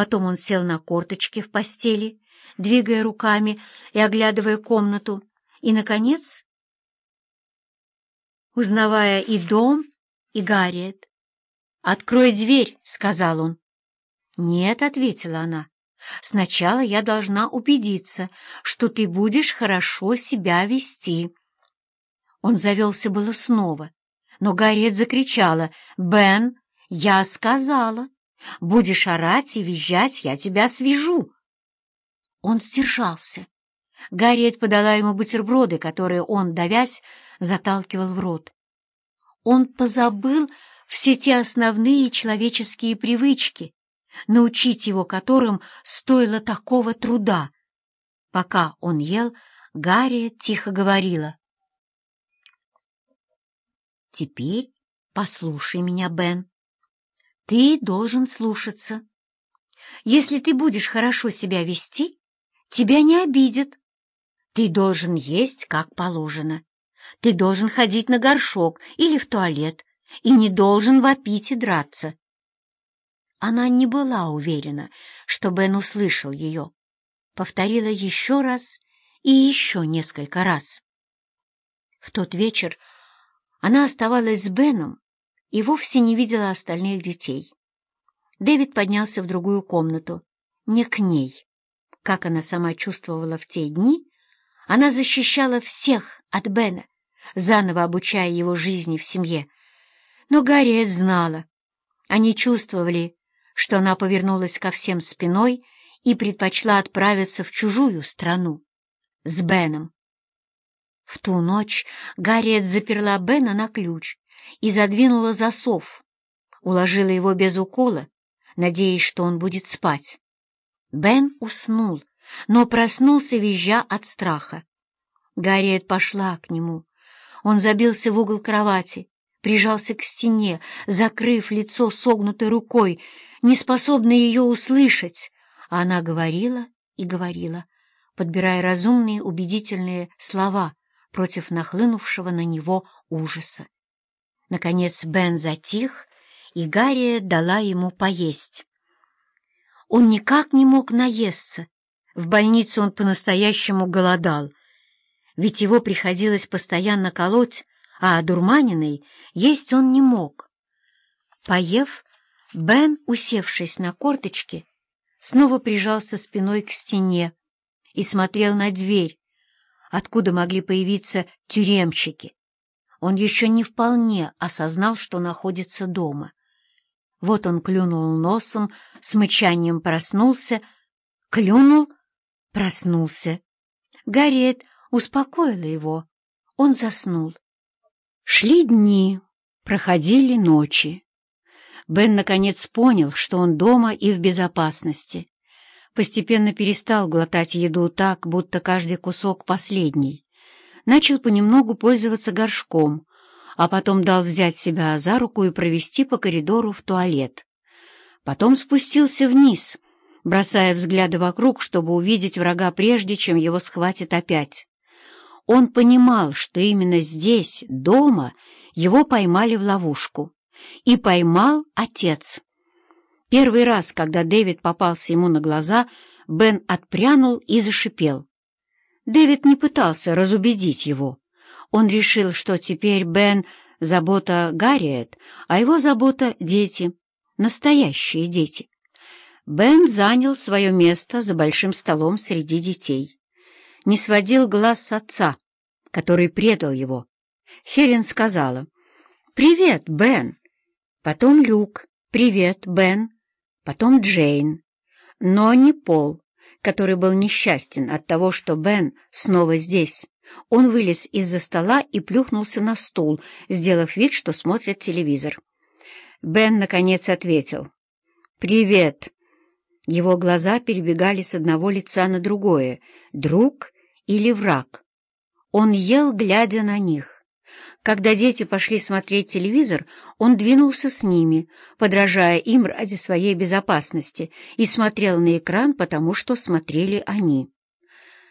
Потом он сел на корточки в постели, двигая руками и оглядывая комнату, и, наконец, узнавая и дом, и Гарриет. «Открой дверь», — сказал он. «Нет», — ответила она, — «сначала я должна убедиться, что ты будешь хорошо себя вести». Он завелся было снова, но Гарриет закричала, «Бен, я сказала, будешь орать и визжать, я тебя свяжу». Он сдержался. Гарриет подала ему бутерброды, которые он, давясь, заталкивал в рот. Он позабыл все те основные человеческие привычки, научить его которым стоило такого труда. Пока он ел, Гарриет тихо говорила. «Теперь послушай меня, Бен. Ты должен слушаться. Если ты будешь хорошо себя вести, тебя не обидят. Ты должен есть, как положено. Ты должен ходить на горшок или в туалет и не должен вопить и драться. Она не была уверена, что Бен услышал ее. Повторила еще раз и еще несколько раз. В тот вечер она оставалась с Беном и вовсе не видела остальных детей. Дэвид поднялся в другую комнату, не к ней. Как она сама чувствовала в те дни, она защищала всех от Бена, заново обучая его жизни в семье. Но Гарриет знала. Они чувствовали, что она повернулась ко всем спиной и предпочла отправиться в чужую страну с Беном. В ту ночь Гарриет заперла Бена на ключ и задвинула засов, уложила его без укола, надеясь, что он будет спать. Бен уснул, но проснулся, визжа от страха. Гарриет пошла к нему, он забился в угол кровати, прижался к стене, закрыв лицо согнутой рукой, неспособный ее услышать. А она говорила и говорила, подбирая разумные убедительные слова против нахлынувшего на него ужаса. Наконец Бен затих, и Гарри дала ему поесть. Он никак не мог наесться. В больнице он по-настоящему голодал — ведь его приходилось постоянно колоть, а одурманенный есть он не мог. Поев, Бен, усевшись на корточки, снова прижался спиной к стене и смотрел на дверь, откуда могли появиться тюремщики. Он еще не вполне осознал, что находится дома. Вот он клюнул носом, с мычанием проснулся, клюнул, проснулся. Гарриет успокоила его. Он заснул. Шли дни, проходили ночи. Бен наконец понял, что он дома и в безопасности. Постепенно перестал глотать еду так, будто каждый кусок последний. Начал понемногу пользоваться горшком, а потом дал взять себя за руку и провести по коридору в туалет. Потом спустился вниз, бросая взгляды вокруг, чтобы увидеть врага прежде, чем его схватит опять. Он понимал, что именно здесь, дома, его поймали в ловушку. И поймал отец. Первый раз, когда Дэвид попался ему на глаза, Бен отпрянул и зашипел. Дэвид не пытался разубедить его. Он решил, что теперь Бен — забота Гарриет, а его забота — дети, настоящие дети. Бен занял свое место за большим столом среди детей не сводил глаз отца, который предал его. Хелен сказала «Привет, Бен». Потом Люк «Привет, Бен». Потом Джейн. Но не Пол, который был несчастен от того, что Бен снова здесь. Он вылез из-за стола и плюхнулся на стул, сделав вид, что смотрит телевизор. Бен, наконец, ответил. «Привет». Его глаза перебегали с одного лица на другое. Друг или враг? Он ел, глядя на них. Когда дети пошли смотреть телевизор, он двинулся с ними, подражая им ради своей безопасности, и смотрел на экран, потому что смотрели они.